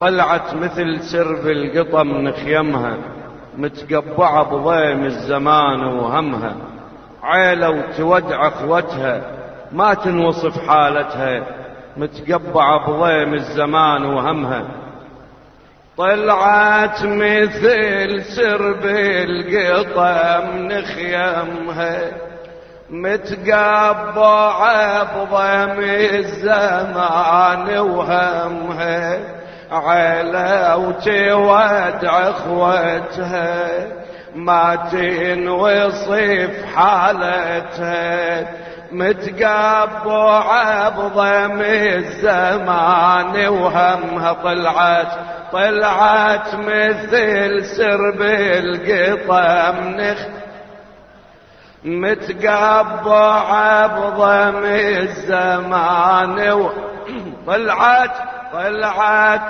طلعت مثل سرب القطة من خيمها متقبعة بضيم الزمان وهمها. عيلة وتودع أخوتها ما تنوصف حالتها متقبعة بضيم الزمان وهمها. طلعت مثل سرب القطة من خيمها متقبعة بضيم الزمان وهمها. عيلة وتودع اخوتها ما تنوصف حالتها متقبعة بضم الزمان وهمها طلعت طلعت مثل سرب القطة منخ متقبعة بضم الزمان طلعت طلعت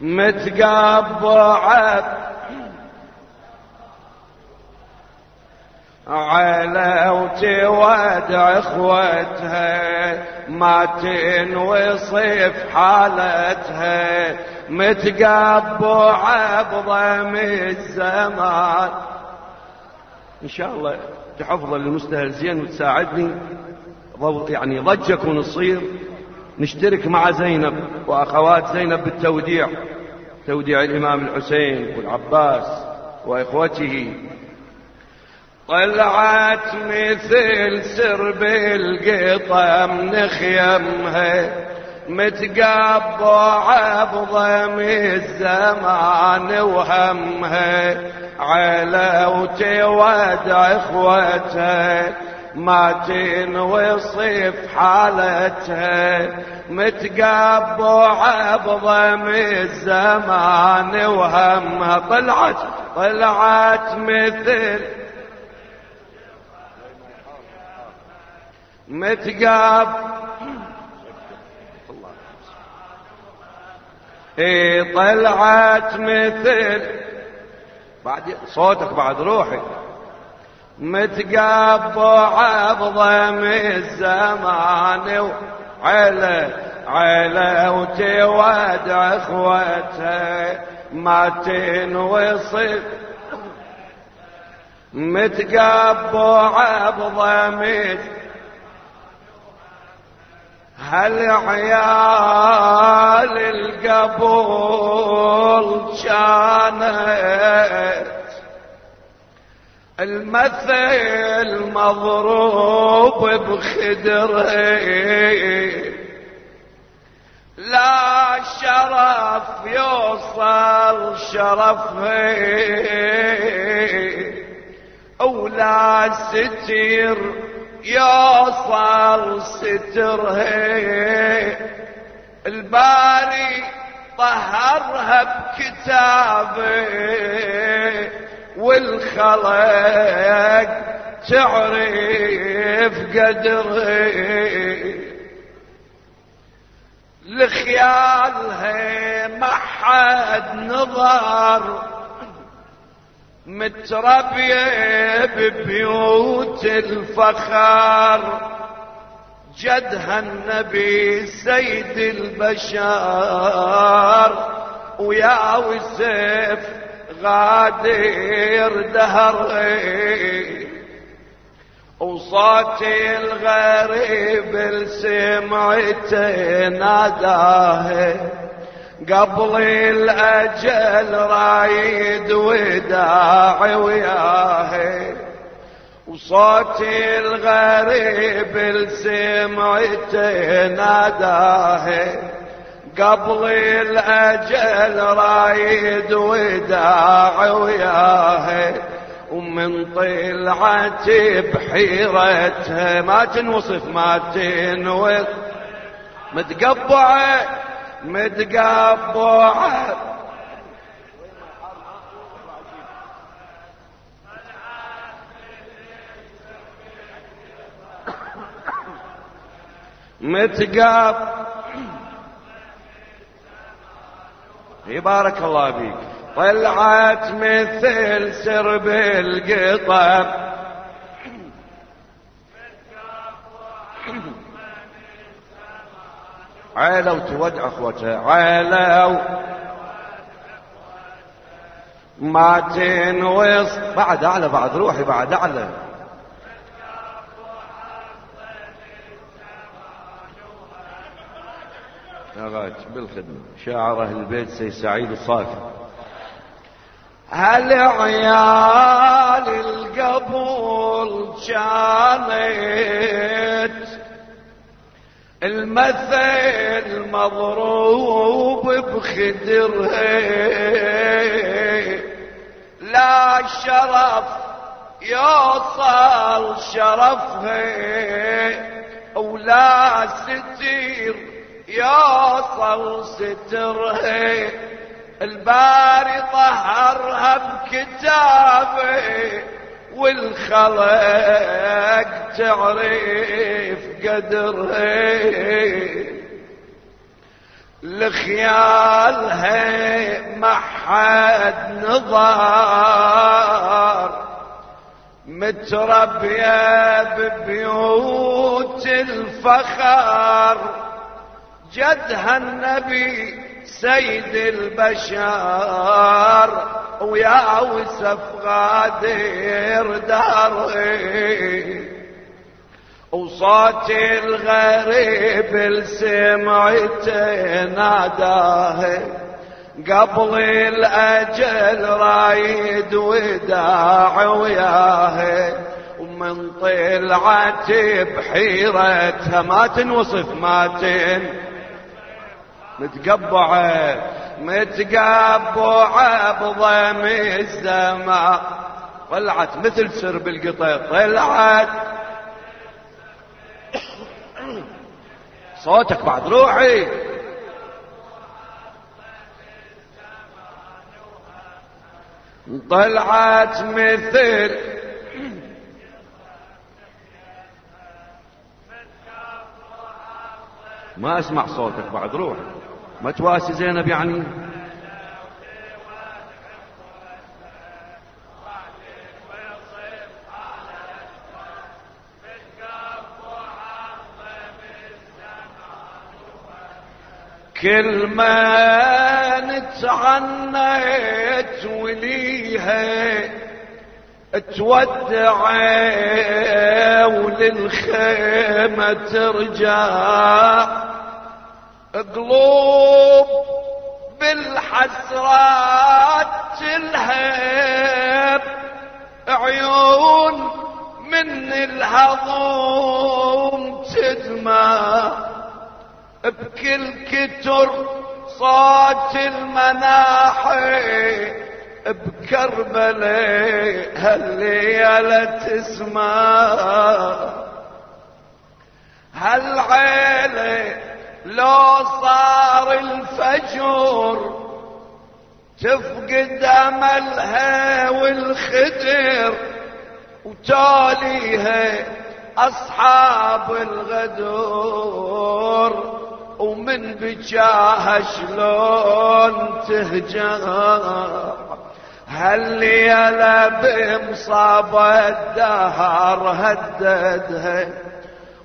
متقبعت على وتودع إخوتها ما تنوصف حالتها. متقبعة بضم الزمان. إن شاء الله تحفظ المستهزئين وتساعدني. يعني ضجة ونصير نشترك مع زينب وأخوات زينب بالتوديع. توديع الإمام الحسين والعباس وإخوته. طلعت مثل سرب القطة من خيمها متقبعة بضم الزمان وهمها. على وتودع اخوتها ما تنوصف حالتها متقبعة بضم الزمان وهمها طلعت طلعت مثل متقاب إي طلعت مثل. بعد صوتك بعد روحي. متقبع بضم الزمان وعلى على وتودع اخوتها ما تنوصف متقبع بضم هل عيال القبول كانت المثل مضروب بخدره لا شرف يوصل شرفه ولا ستير يوصل ستره الباري طهرها بكتابه والخلق تعرف قدره لخيالها ما حد نظر متربية ببيوت الفخر. جدها النبي سيد البشر ويا وسيف غادر دهري وصوتي الغريب سمعته ناداه. قبل الأجل رايد وداعي وياه. وصوتي الغريب سمعته ناداه. قبل الأجل رايد وداع وياه ومن طلعت بحيرتها ما تنوصف ما تنوصف متقبعة متقبعة. متقبعة. بارك الله بيك طلعت مثل سرب القطر عيلة وتودع أخوته عيلة ما تنوص. بعد أعلى بعد روحي بعد أعلى. يا غاج بالخدمة. شاعر أهل البيت سي سعيد الصافي هل عيال القبول كانت المثل مضروب بخدرها لا شرف يوصل شرفها ولا ستير يوصل ستره الباري طهرها بكتابه والخلق تعرف قدرها لخيالها ما حد نظر متربية ببيوت الفخر. جدها النبي سيد البشر ويا وسف غادر داري. وصوت الغريب السمعته ناداه قبل الأجل رايد وداع وياه. ومن طلعت بحيرتها ما تنوصف ما تن متقبعة متقبعة بضم السماء. طلعت مثل سرب القطيط طلعت. صوتك بعد روحي. طلعت مثل ما اسمع صوتك بعد روح. ما تواسي زينب يعني؟ كل ما نتعنيت وليها تودع وللخيمة ترجع. قلوب بالحسرات تلهب عيون من الهضوم تدمع. بكل كتر صوت المناحي بكربلاء هالليلة تسمع. هالعيلة لو صار الفجر تفقد أملها والخدر وتاليها أصحاب الغدور ومن بجاها شلون تهجر. هالليلة بمصاب الدهر هددها؟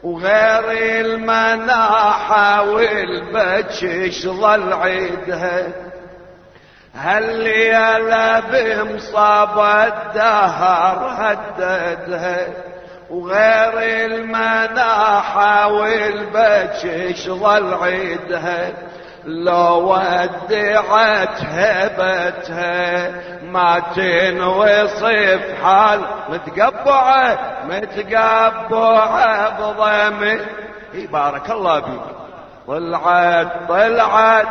وغير المناحة والبجش ظل عيدها هالليلة بمصاب الدهر هددها؟ وغير المناحة والبجش ظل عيدها لو ودعت هبتها. ما تنوصف حال متقبعة متقبعة بضمي بارك الله بيك طلعت طلعت.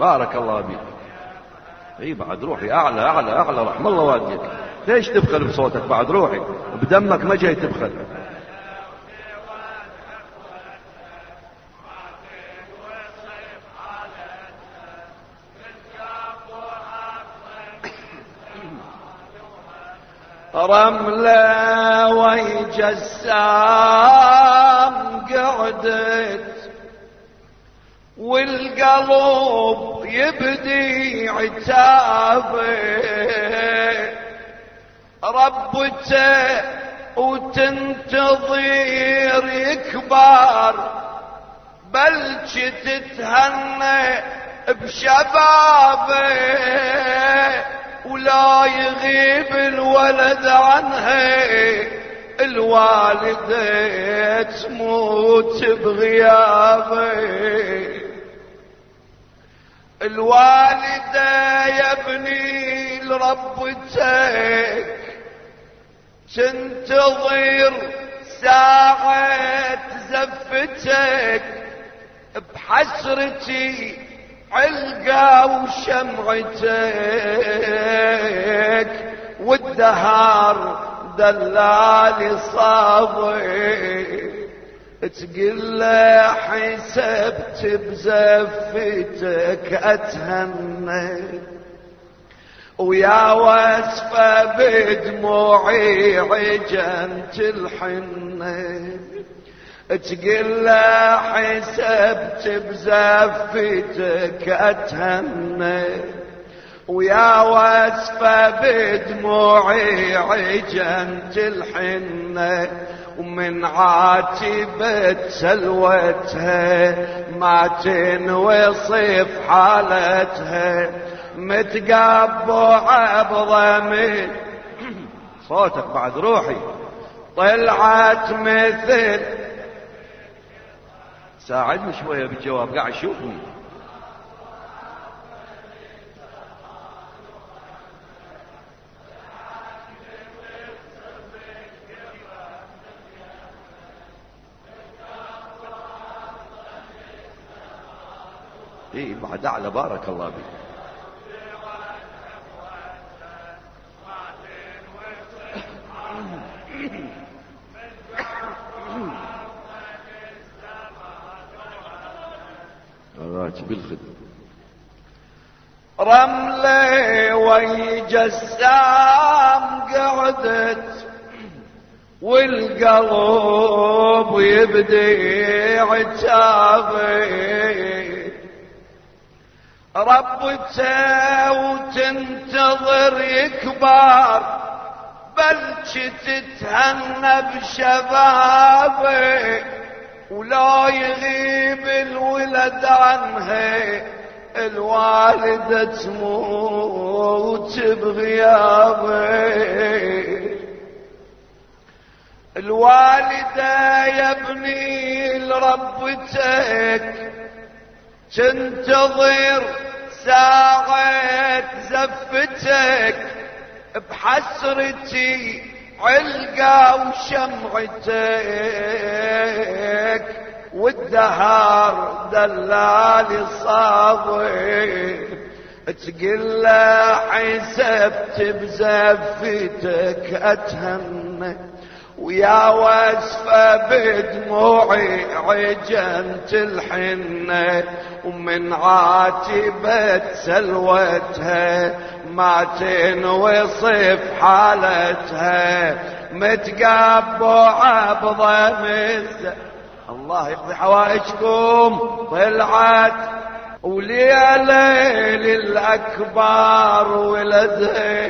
بارك الله بك. إي بعد روحي أعلى أعلى أعلى رحم الله والديك ليش تبخل بصوتك بعد روحي؟ بدمك ما جاي تبخل. رملة ويجسام قعدت والقلب يبدي عتابه. ربته وتنتظر يكبر بل تتهنى بشبابه. ولا يغيب الولد عنها الوالدة تموت بغيابه. الوالدة يا ابني لربتك تنتظر ساعة زفتك بحسرتي علقة وشمعتك والدهار دلالي صابي تقول له حسبت بزفتك أتهنى. ويا وصفة بدموعي عجنت الحنة. تقول له حسبت بزفتك أتهنى. ويا وصفة بدموعي عجنت الحنة. ومن عاتبة سلوتها ما تنوصف حالتها متقبع بضمن صوتك بعد روحي. طلعت مثل. ساعدني شوية بالجواب قاعد شوفني اي بعد اعلى بارك الله بك الراتب بالخدمة. رملة ويجسام قعدت والقلب يبدي عتابي. ربته وتنتظر يكبر بل تتهنى بشبابه ولا يغيب الولد عنها. الوالدة تموت بغيابه. الوالدة يا ابني لربتك تنتظر ساعة زفتك بحسرتي علقة وشمعتك والدهار دلال صابي تقول له حسبت بزفتك اتهمك ويا وصفة بدموعي عجنت الحنة ومن عاتبة سلوتها ما تنوصف حالتها. متقبعة بضمز الله يقضي حوائجكم. طلعت. وليلة للأكبر ولدها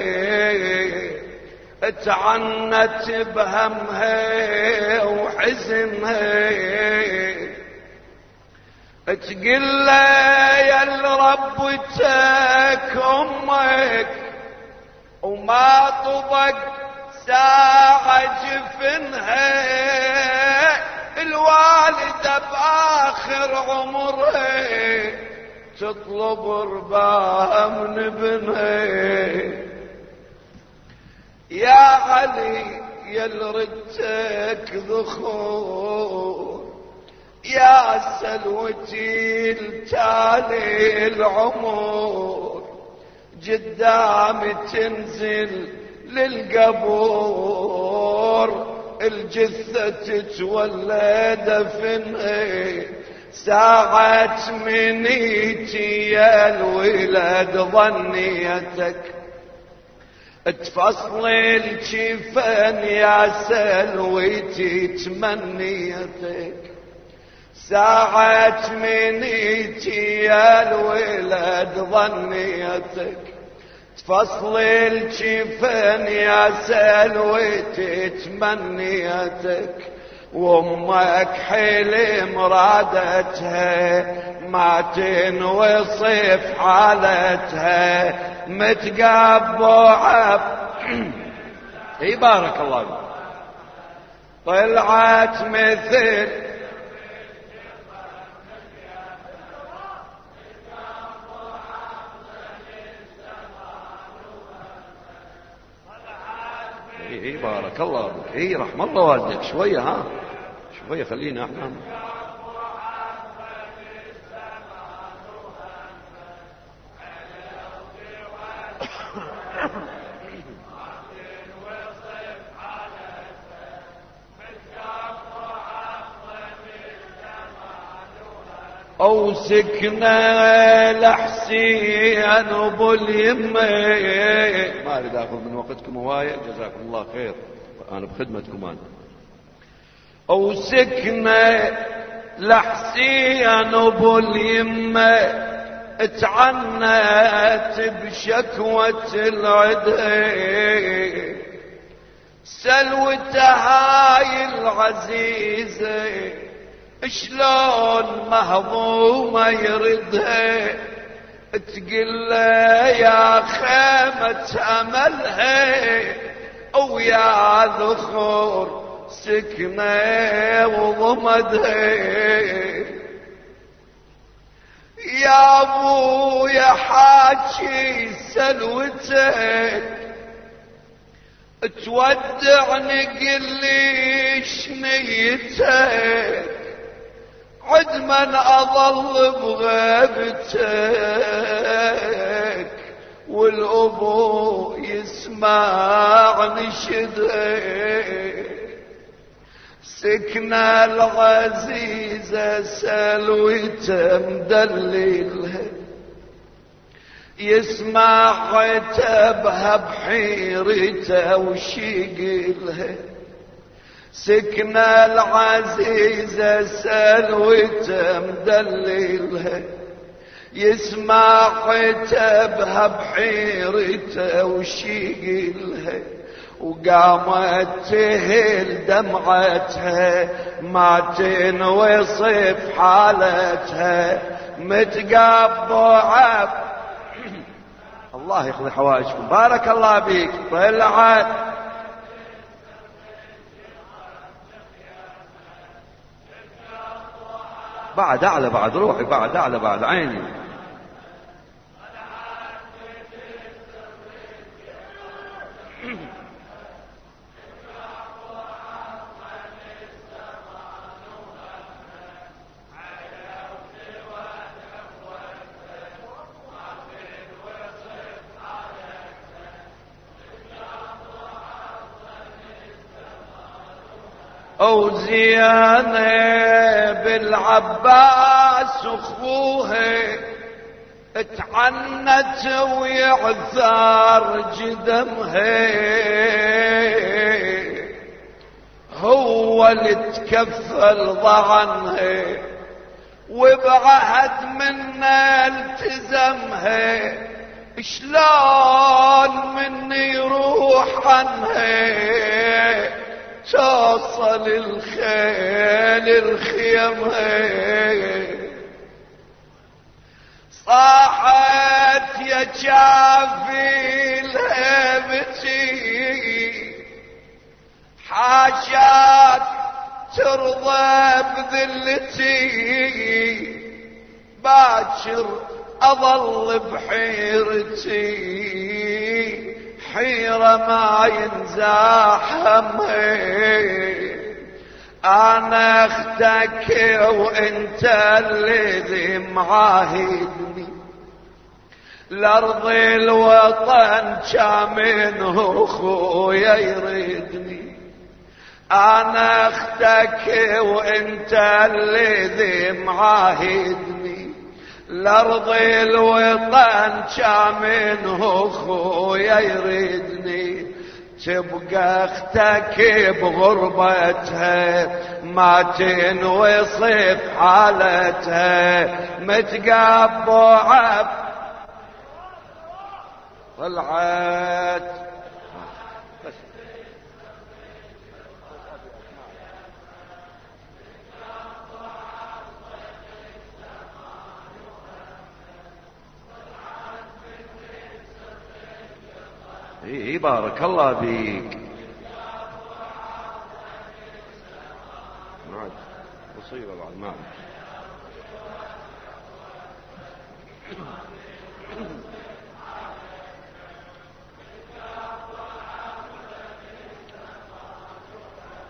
تعنت بهمها وحزنها. تقول يا ربتك أمك وما طبق ساعة جفنها الوالدة بآخر عمرها تطلب رباها من ابنها يا علي يا ردتك ذخور يا سلوتي التالي العمر قدامي تنزل للقبور الجثة تتولى دفنها ساعة منيتي يا الولد ظنيتك. تفصل الجفن يا سلويتي تمنيتك ساعة منيتي يا الولد ظنيتك. تفصل الجفن يا سلوتي تمنيتك وامك حلم رادتها ما تنوصف حالتها. متقبعة إي بارك الله طلعت مثل اي بارك الله بك اي رحم الله والديك. شوية ها. شوية خلينا إحنا أو سكنة لحسين أبو اليمة ما أريد آخذ من وقتكم هواية. جزاكم الله خير. أنا بخدمتكم أنا. أو سكنة لحسين أبو اليمة اتعنت بشكوة العدي سلوة هاي العزيزة شلون مهضومة يردها تقول يا خيمة أملها ويا ذخور سكنة وضمدها يا أبو يا حاجي سلوتك تودعني قل لي شنيتك عد من اظل بغيبتك والابو يسمع نشدك. سكنة العزيزة سلوته مدللها. يسمع عتبها بحيرته وشيقلها. سكنة العزيزة سلوته مدللها يسمع عتبها بحيرته وشيقلها وقامت تهل دمعتها ما تنوصف حالتها. متقبعة. الله يقضي حوائجكم. بارك الله بيك طلعت. بعد أعلى بعد روحي بعد أعلى بعد عيني. بالعباس اخوها اتعنت ويعثر جدمها هو اللي تكفل ضعنها وبعهد منا التزمها شلون من يروح عنها توصل الخيل الخيم صاحت يا جافي الهبتي حاجات ترضى بذلتي. باكر أظل بحيرتي. حيرة ما ينزاحم أنا أختك وإنت الذي معاهدني. لارض الوطن منه اخويا يريدني. أنا أختك وإنت الذي معاهدني. لارض الوطن منه أخويا يريدني. تبقى أختك بغربتها ما تنوصف حالتها. متقبعة طلعت. اي بارك الله بيك معك. مصيبة بعد معك.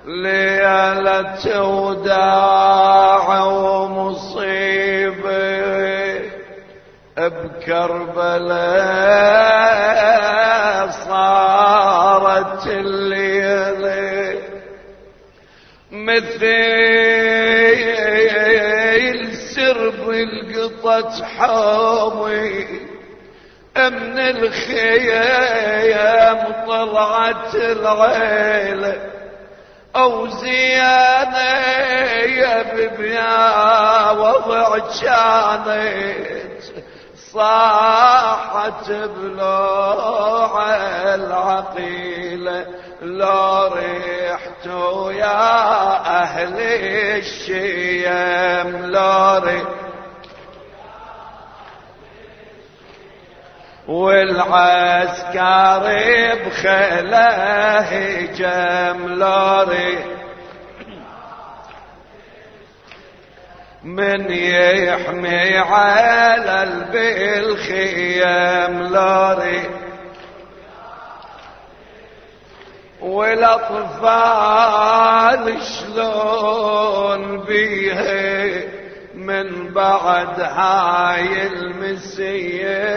ليلة وداع ومصيبة بكربلاء. صارت الليلة مثل سرب القطة حامي من الخيام طلعت العيلة. أو زيانة يا ببيا وضع كانت صاحت بلوع العقيلة لو ريحتوا يا أهل الشيم لو والعسكر بخله جملاري من يحمي على البالخيام لاري. والأطفال شلون بيها من بعد هاي المسيه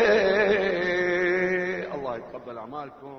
الله يتقبل أعمالكم.